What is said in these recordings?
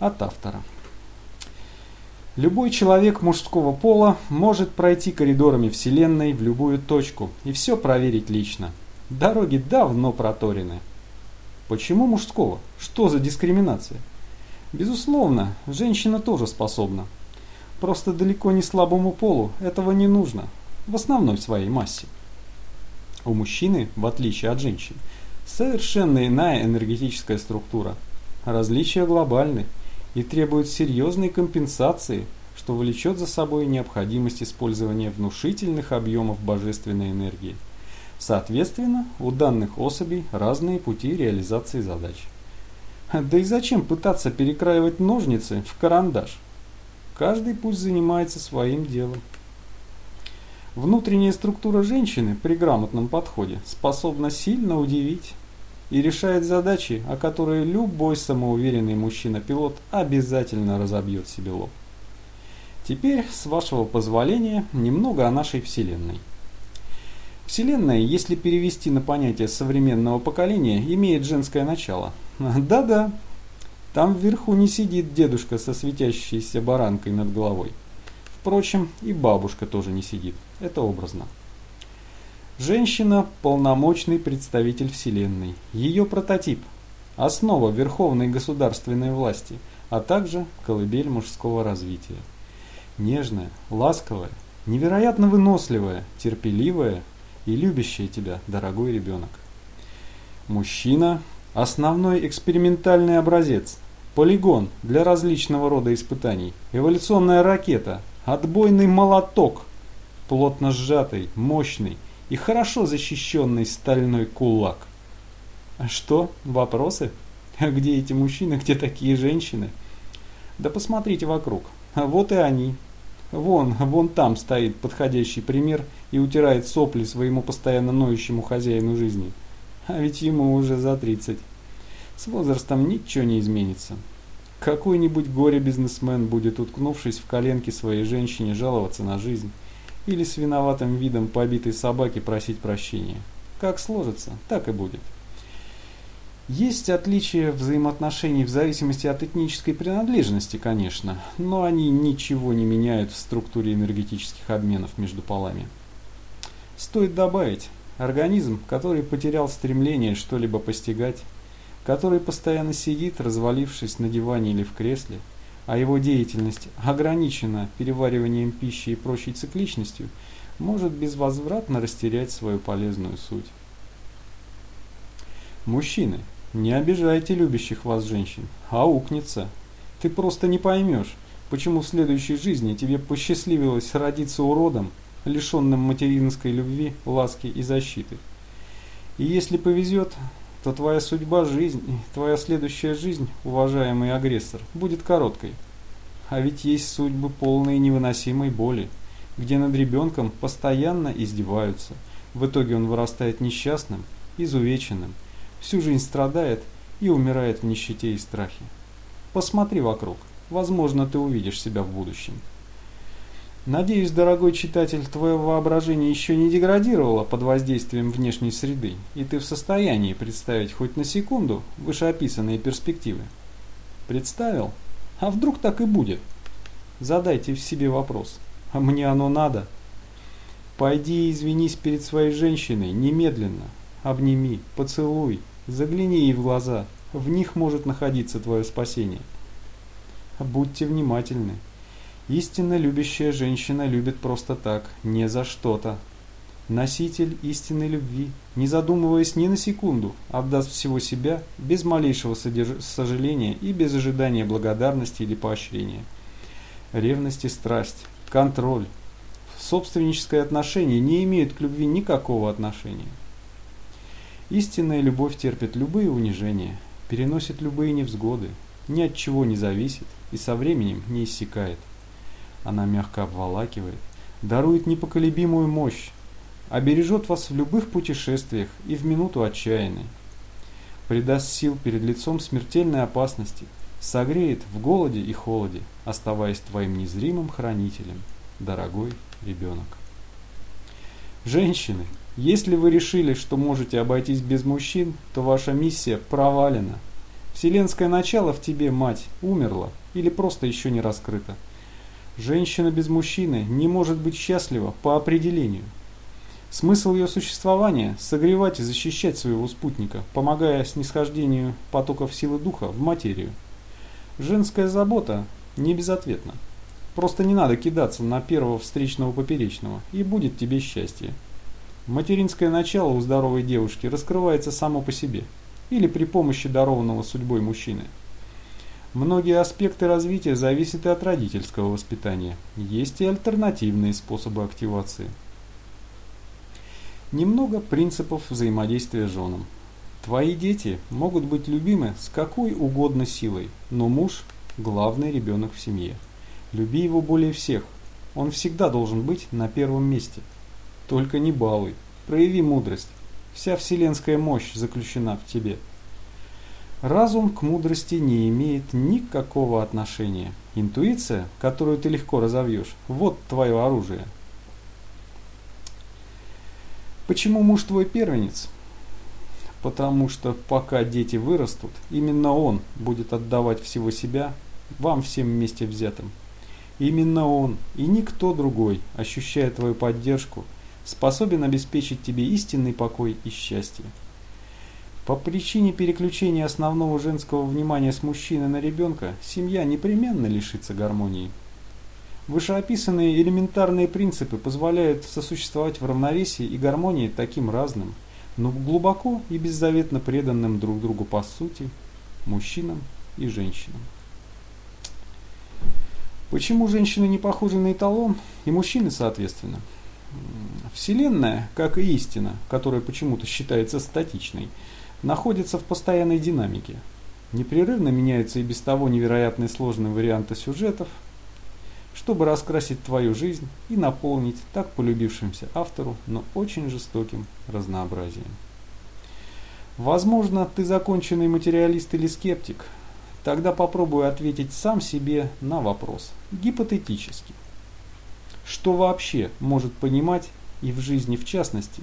От автора. Любой человек мужского пола может пройти коридорами Вселенной в любую точку и все проверить лично. Дороги давно проторены. Почему мужского? Что за дискриминация? Безусловно, женщина тоже способна. Просто далеко не слабому полу этого не нужно, в основной своей массе. У мужчины, в отличие от женщин, совершенно иная энергетическая структура. Различия глобальны и требуют серьезной компенсации, что влечет за собой необходимость использования внушительных объемов божественной энергии. Соответственно, у данных особей разные пути реализации задач. Да и зачем пытаться перекраивать ножницы в карандаш? Каждый пусть занимается своим делом. Внутренняя структура женщины при грамотном подходе способна сильно удивить и решает задачи, о которые любой самоуверенный мужчина-пилот обязательно разобьет себе лоб. Теперь, с вашего позволения, немного о нашей Вселенной. Вселенная, если перевести на понятие современного поколения, имеет женское начало. Да-да, там вверху не сидит дедушка со светящейся баранкой над головой. Впрочем, и бабушка тоже не сидит. Это образно. Женщина – полномочный представитель Вселенной, ее прототип, основа верховной государственной власти, а также колыбель мужского развития. Нежная, ласковая, невероятно выносливая, терпеливая и любящая тебя, дорогой ребенок. Мужчина – основной экспериментальный образец, полигон для различного рода испытаний, эволюционная ракета, отбойный молоток, плотно сжатый, мощный – и хорошо защищенный стальной кулак. А что, вопросы? А где эти мужчины, где такие женщины? Да посмотрите вокруг. А вот и они. Вон, вон там стоит подходящий пример и утирает сопли своему постоянно ноющему хозяину жизни. А ведь ему уже за 30. С возрастом ничего не изменится. Какой-нибудь горе-бизнесмен будет, уткнувшись в коленки своей женщине, жаловаться на жизнь или с виноватым видом побитой собаки просить прощения. Как сложится, так и будет. Есть отличия взаимоотношений в зависимости от этнической принадлежности, конечно, но они ничего не меняют в структуре энергетических обменов между полами. Стоит добавить, организм, который потерял стремление что-либо постигать, который постоянно сидит, развалившись на диване или в кресле, а его деятельность ограничена перевариванием пищи и прочей цикличностью, может безвозвратно растерять свою полезную суть. Мужчины, не обижайте любящих вас женщин, а укнется. Ты просто не поймешь, почему в следующей жизни тебе посчастливилось родиться уродом, лишенным материнской любви, ласки и защиты. И если повезет, то твоя судьба, жизнь, твоя следующая жизнь, уважаемый агрессор, будет короткой. А ведь есть судьбы полные невыносимой боли, где над ребенком постоянно издеваются. В итоге он вырастает несчастным, изувеченным, всю жизнь страдает и умирает в нищете и страхе. Посмотри вокруг, возможно, ты увидишь себя в будущем. Надеюсь, дорогой читатель, твое воображение еще не деградировало под воздействием внешней среды, и ты в состоянии представить хоть на секунду вышеописанные перспективы. Представил? А вдруг так и будет? Задайте в себе вопрос. А мне оно надо? Пойди извинись перед своей женщиной немедленно. Обними, поцелуй, загляни ей в глаза. В них может находиться твое спасение. Будьте внимательны. Истинно любящая женщина любит просто так, не за что-то. Носитель истинной любви, не задумываясь ни на секунду, отдаст всего себя без малейшего содерж... сожаления и без ожидания благодарности или поощрения. Ревность и страсть, контроль, собственническое отношение не имеют к любви никакого отношения. Истинная любовь терпит любые унижения, переносит любые невзгоды, ни от чего не зависит и со временем не иссякает. Она мягко обволакивает, дарует непоколебимую мощь, обережет вас в любых путешествиях и в минуту отчаянной. Придаст сил перед лицом смертельной опасности, согреет в голоде и холоде, оставаясь твоим незримым хранителем, дорогой ребенок. Женщины, если вы решили, что можете обойтись без мужчин, то ваша миссия провалена. Вселенское начало в тебе, мать, умерло или просто еще не раскрыто. Женщина без мужчины не может быть счастлива по определению. Смысл ее существования – согревать и защищать своего спутника, помогая снисхождению потоков силы духа в материю. Женская забота не безответна. Просто не надо кидаться на первого встречного поперечного, и будет тебе счастье. Материнское начало у здоровой девушки раскрывается само по себе, или при помощи дарованного судьбой мужчины. Многие аспекты развития зависят и от родительского воспитания. Есть и альтернативные способы активации. Немного принципов взаимодействия с женам. Твои дети могут быть любимы с какой угодно силой, но муж – главный ребенок в семье. Люби его более всех. Он всегда должен быть на первом месте. Только не балуй. Прояви мудрость. Вся вселенская мощь заключена в тебе. Разум к мудрости не имеет никакого отношения. Интуиция, которую ты легко разовьешь, вот твое оружие – Почему муж твой первенец? Потому что пока дети вырастут, именно он будет отдавать всего себя вам всем вместе взятым. Именно он и никто другой, ощущая твою поддержку, способен обеспечить тебе истинный покой и счастье. По причине переключения основного женского внимания с мужчины на ребенка, семья непременно лишится гармонии. Вышеописанные элементарные принципы позволяют сосуществовать в равновесии и гармонии таким разным, но глубоко и беззаветно преданным друг другу по сути, мужчинам и женщинам. Почему женщины не похожи на эталон и мужчины соответственно? Вселенная, как и истина, которая почему-то считается статичной, находится в постоянной динамике. Непрерывно меняются и без того невероятно сложные варианты сюжетов, чтобы раскрасить твою жизнь и наполнить так полюбившимся автору, но очень жестоким разнообразием. Возможно, ты законченный материалист или скептик. Тогда попробуй ответить сам себе на вопрос, гипотетически. Что вообще может понимать и в жизни в частности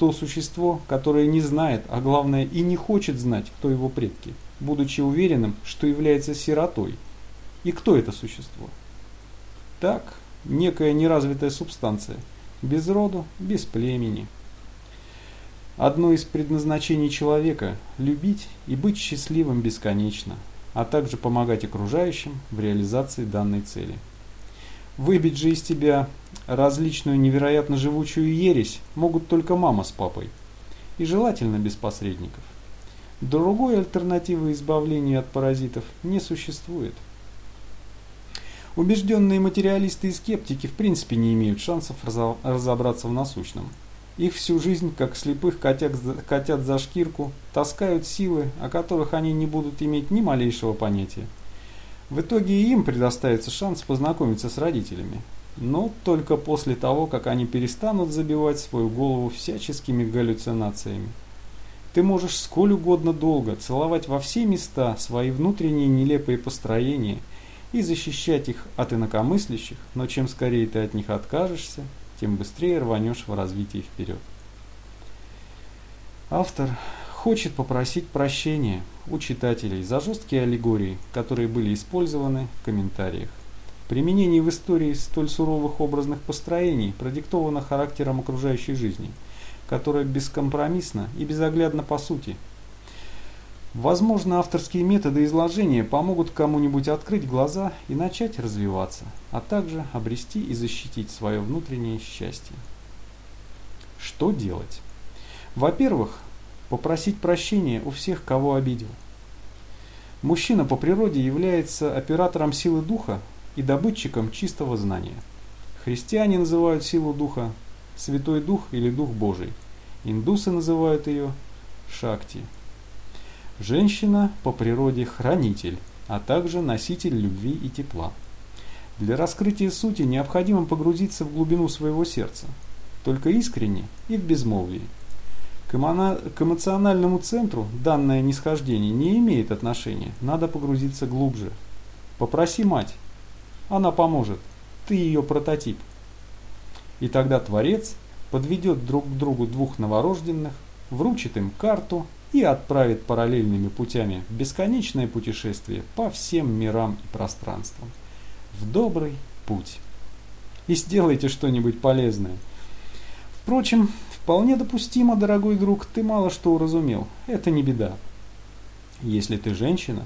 то существо, которое не знает, а главное и не хочет знать, кто его предки, будучи уверенным, что является сиротой? И кто это существо? Так, некая неразвитая субстанция, без роду, без племени. Одно из предназначений человека – любить и быть счастливым бесконечно, а также помогать окружающим в реализации данной цели. Выбить же из тебя различную невероятно живучую ересь могут только мама с папой, и желательно без посредников. Другой альтернативы избавления от паразитов не существует – Убежденные материалисты и скептики в принципе не имеют шансов разобраться в насущном. Их всю жизнь, как слепых котят, котят за шкирку, таскают силы, о которых они не будут иметь ни малейшего понятия. В итоге им предоставится шанс познакомиться с родителями. Но только после того, как они перестанут забивать свою голову всяческими галлюцинациями. Ты можешь сколь угодно долго целовать во все места свои внутренние нелепые построения – и защищать их от инакомыслящих, но чем скорее ты от них откажешься, тем быстрее рванешь в развитии вперед. Автор хочет попросить прощения у читателей за жесткие аллегории, которые были использованы в комментариях. Применение в истории столь суровых образных построений продиктовано характером окружающей жизни, которая бескомпромиссно и безоглядно по сути – Возможно, авторские методы изложения помогут кому-нибудь открыть глаза и начать развиваться, а также обрести и защитить свое внутреннее счастье. Что делать? Во-первых, попросить прощения у всех, кого обидел. Мужчина по природе является оператором силы духа и добытчиком чистого знания. Христиане называют силу духа Святой Дух или Дух Божий. Индусы называют ее Шакти – Женщина по природе хранитель, а также носитель любви и тепла. Для раскрытия сути необходимо погрузиться в глубину своего сердца, только искренне и в безмолвии. К, эмоциональному центру данное нисхождение не имеет отношения, надо погрузиться глубже. Попроси мать, она поможет, ты ее прототип. И тогда Творец подведет друг к другу двух новорожденных, вручит им карту и отправит параллельными путями в бесконечное путешествие по всем мирам и пространствам. В добрый путь. И сделайте что-нибудь полезное. Впрочем, вполне допустимо, дорогой друг, ты мало что уразумел. Это не беда. Если ты женщина,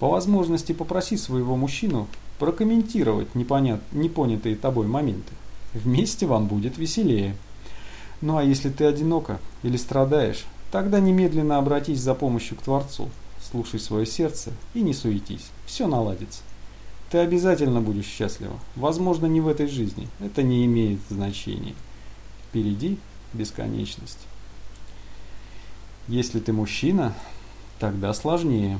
по возможности попроси своего мужчину прокомментировать непонят... непонятые тобой моменты. Вместе вам будет веселее. Ну а если ты одинока или страдаешь, тогда немедленно обратись за помощью к Творцу. Слушай свое сердце и не суетись. Все наладится. Ты обязательно будешь счастлива. Возможно, не в этой жизни. Это не имеет значения. Впереди бесконечность. Если ты мужчина, тогда сложнее.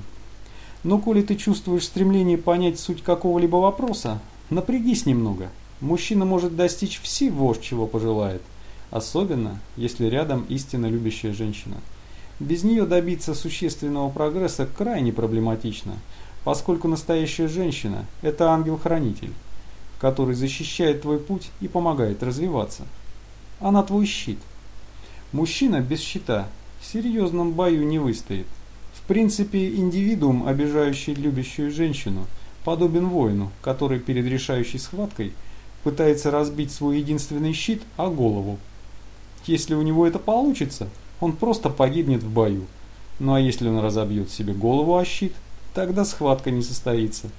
Но коли ты чувствуешь стремление понять суть какого-либо вопроса, напрягись немного. Мужчина может достичь всего, чего пожелает – Особенно, если рядом истинно любящая женщина. Без нее добиться существенного прогресса крайне проблематично, поскольку настоящая женщина – это ангел-хранитель, который защищает твой путь и помогает развиваться. Она твой щит. Мужчина без щита в серьезном бою не выстоит. В принципе, индивидуум, обижающий любящую женщину, подобен воину, который перед решающей схваткой пытается разбить свой единственный щит о голову если у него это получится, он просто погибнет в бою. Ну а если он разобьет себе голову о щит, тогда схватка не состоится.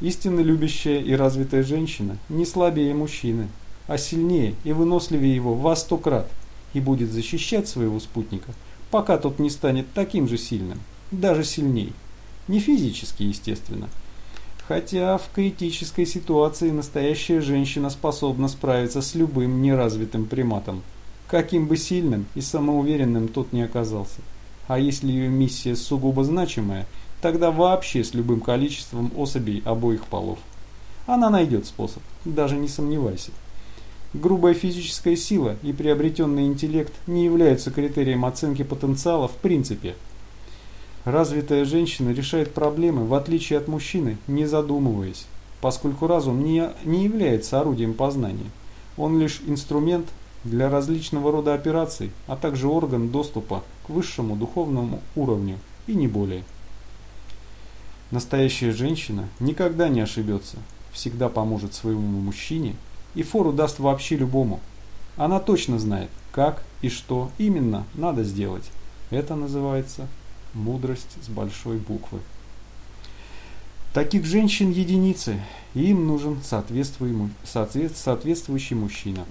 Истинно любящая и развитая женщина не слабее мужчины, а сильнее и выносливее его во сто крат и будет защищать своего спутника, пока тот не станет таким же сильным, даже сильней. Не физически, естественно. Хотя в критической ситуации настоящая женщина способна справиться с любым неразвитым приматом – каким бы сильным и самоуверенным тот не оказался. А если ее миссия сугубо значимая, тогда вообще с любым количеством особей обоих полов. Она найдет способ, даже не сомневайся. Грубая физическая сила и приобретенный интеллект не являются критерием оценки потенциала в принципе. Развитая женщина решает проблемы, в отличие от мужчины, не задумываясь, поскольку разум не, не является орудием познания. Он лишь инструмент, для различного рода операций, а также орган доступа к высшему духовному уровню и не более. Настоящая женщина никогда не ошибется, всегда поможет своему мужчине и фору даст вообще любому. Она точно знает, как и что именно надо сделать. Это называется мудрость с большой буквы. Таких женщин единицы, и им нужен соответствующий мужчина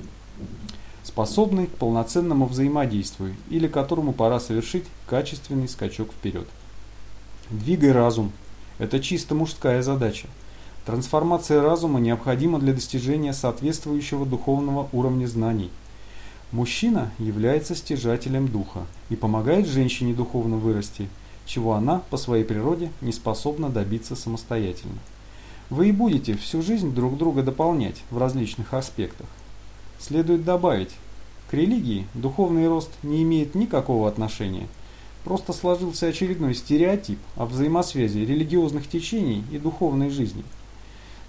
способный к полноценному взаимодействию или которому пора совершить качественный скачок вперед. Двигай разум. Это чисто мужская задача. Трансформация разума необходима для достижения соответствующего духовного уровня знаний. Мужчина является стяжателем духа и помогает женщине духовно вырасти, чего она по своей природе не способна добиться самостоятельно. Вы и будете всю жизнь друг друга дополнять в различных аспектах. Следует добавить, к религии духовный рост не имеет никакого отношения. Просто сложился очередной стереотип о взаимосвязи религиозных течений и духовной жизни.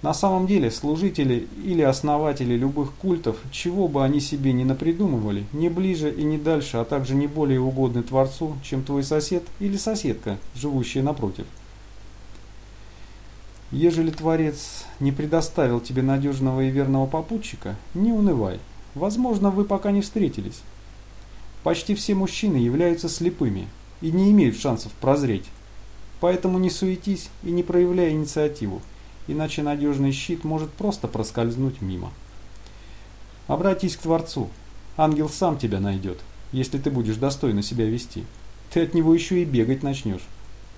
На самом деле служители или основатели любых культов, чего бы они себе ни напридумывали, не ближе и не дальше, а также не более угодны Творцу, чем твой сосед или соседка, живущая напротив. Ежели Творец не предоставил тебе надежного и верного попутчика, не унывай. Возможно, вы пока не встретились. Почти все мужчины являются слепыми и не имеют шансов прозреть. Поэтому не суетись и не проявляй инициативу, иначе надежный щит может просто проскользнуть мимо. Обратись к Творцу. Ангел сам тебя найдет, если ты будешь достойно себя вести. Ты от него еще и бегать начнешь.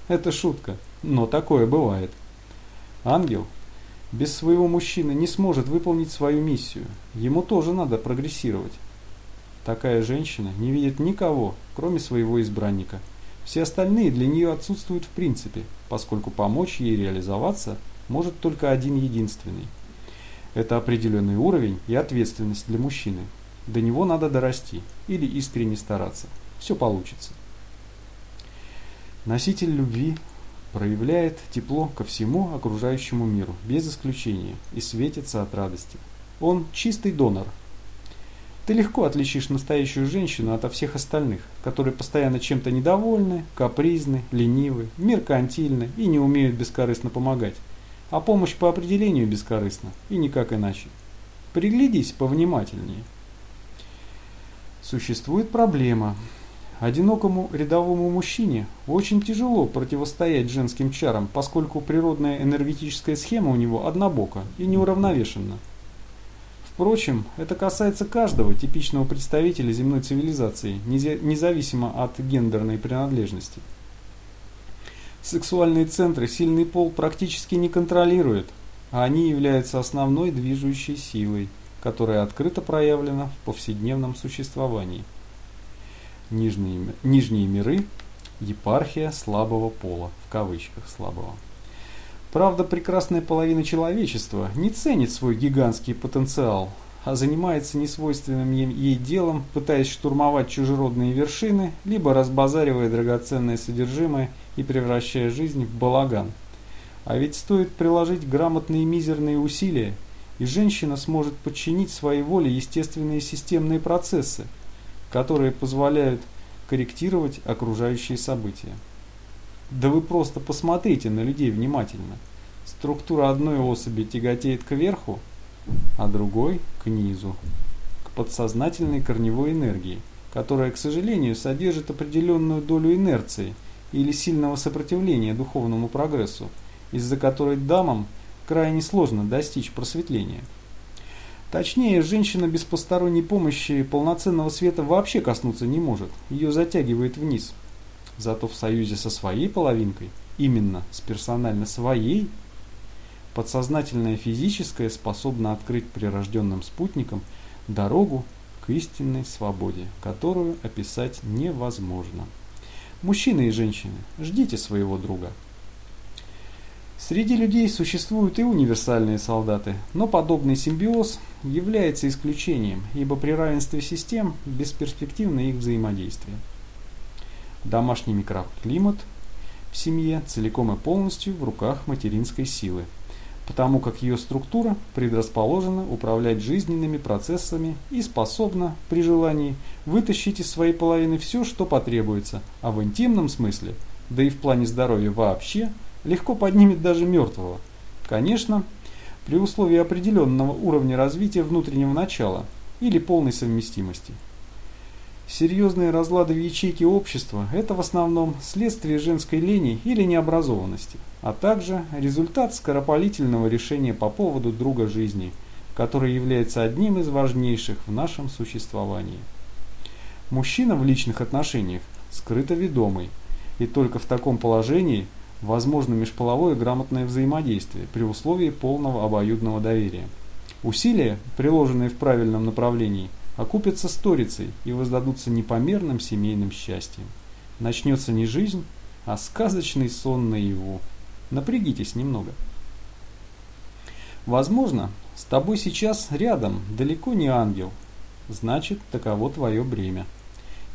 Это шутка, но такое бывает. Ангел без своего мужчины не сможет выполнить свою миссию. Ему тоже надо прогрессировать. Такая женщина не видит никого, кроме своего избранника. Все остальные для нее отсутствуют в принципе, поскольку помочь ей реализоваться может только один единственный. Это определенный уровень и ответственность для мужчины. До него надо дорасти или искренне стараться. Все получится. Носитель любви проявляет тепло ко всему окружающему миру, без исключения, и светится от радости. Он чистый донор. Ты легко отличишь настоящую женщину от всех остальных, которые постоянно чем-то недовольны, капризны, ленивы, меркантильны и не умеют бескорыстно помогать. А помощь по определению бескорыстна, и никак иначе. Приглядись повнимательнее. Существует проблема. Одинокому рядовому мужчине очень тяжело противостоять женским чарам, поскольку природная энергетическая схема у него однобока и неуравновешенна. Впрочем, это касается каждого типичного представителя земной цивилизации, независимо от гендерной принадлежности. Сексуальные центры сильный пол практически не контролирует, а они являются основной движущей силой, которая открыто проявлена в повседневном существовании. Нижние, нижние миры – епархия слабого пола, в кавычках слабого. Правда, прекрасная половина человечества не ценит свой гигантский потенциал, занимается несвойственным ей делом, пытаясь штурмовать чужеродные вершины, либо разбазаривая драгоценное содержимое и превращая жизнь в балаган. А ведь стоит приложить грамотные мизерные усилия, и женщина сможет подчинить своей воле естественные системные процессы, которые позволяют корректировать окружающие события. Да вы просто посмотрите на людей внимательно. Структура одной особи тяготеет кверху, а другой к низу, к подсознательной корневой энергии, которая, к сожалению, содержит определенную долю инерции или сильного сопротивления духовному прогрессу, из-за которой дамам крайне сложно достичь просветления. Точнее, женщина без посторонней помощи полноценного света вообще коснуться не может, ее затягивает вниз – Зато в союзе со своей половинкой, именно с персонально своей, подсознательное физическое способно открыть прирожденным спутникам дорогу к истинной свободе, которую описать невозможно. Мужчины и женщины, ждите своего друга. Среди людей существуют и универсальные солдаты, но подобный симбиоз является исключением, ибо при равенстве систем бесперспективно их взаимодействие. Домашний микроклимат в семье целиком и полностью в руках материнской силы, потому как ее структура предрасположена управлять жизненными процессами и способна, при желании, вытащить из своей половины все, что потребуется, а в интимном смысле, да и в плане здоровья вообще, легко поднимет даже мертвого. Конечно, при условии определенного уровня развития внутреннего начала или полной совместимости – Серьезные разлады в ячейке общества – это в основном следствие женской лени или необразованности, а также результат скоропалительного решения по поводу друга жизни, который является одним из важнейших в нашем существовании. Мужчина в личных отношениях скрыто ведомый, и только в таком положении возможно межполовое грамотное взаимодействие при условии полного обоюдного доверия. Усилия, приложенные в правильном направлении – окупятся сторицей и воздадутся непомерным семейным счастьем. Начнется не жизнь, а сказочный сон наяву. Напрягитесь немного. Возможно, с тобой сейчас рядом далеко не ангел. Значит, таково твое бремя.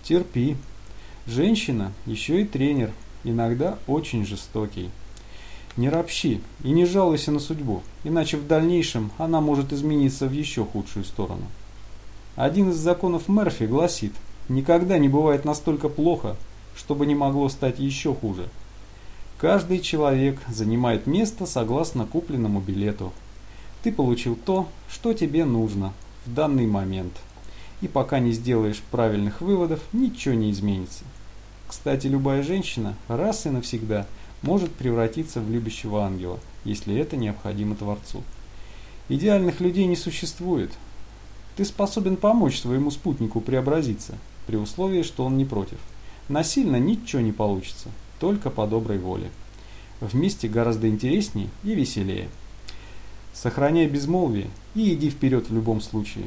Терпи. Женщина еще и тренер, иногда очень жестокий. Не ропщи и не жалуйся на судьбу, иначе в дальнейшем она может измениться в еще худшую сторону. Один из законов Мерфи гласит, никогда не бывает настолько плохо, чтобы не могло стать еще хуже. Каждый человек занимает место согласно купленному билету. Ты получил то, что тебе нужно в данный момент. И пока не сделаешь правильных выводов, ничего не изменится. Кстати, любая женщина раз и навсегда может превратиться в любящего ангела, если это необходимо Творцу. Идеальных людей не существует, ты способен помочь своему спутнику преобразиться, при условии, что он не против. Насильно ничего не получится, только по доброй воле. Вместе гораздо интереснее и веселее. Сохраняй безмолвие и иди вперед в любом случае.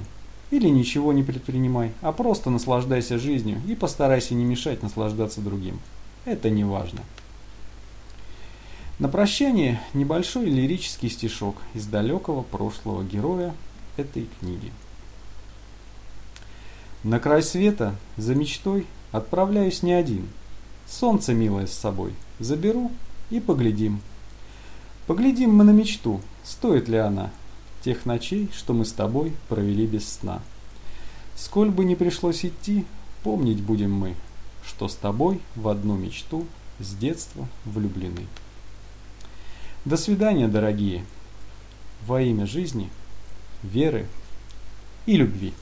Или ничего не предпринимай, а просто наслаждайся жизнью и постарайся не мешать наслаждаться другим. Это не важно. На прощание небольшой лирический стишок из далекого прошлого героя этой книги. На край света, за мечтой, отправляюсь не один. Солнце, милое, с собой заберу и поглядим. Поглядим мы на мечту, стоит ли она тех ночей, что мы с тобой провели без сна. Сколь бы ни пришлось идти, помнить будем мы, что с тобой в одну мечту с детства влюблены. До свидания, дорогие! Во имя жизни, веры и любви!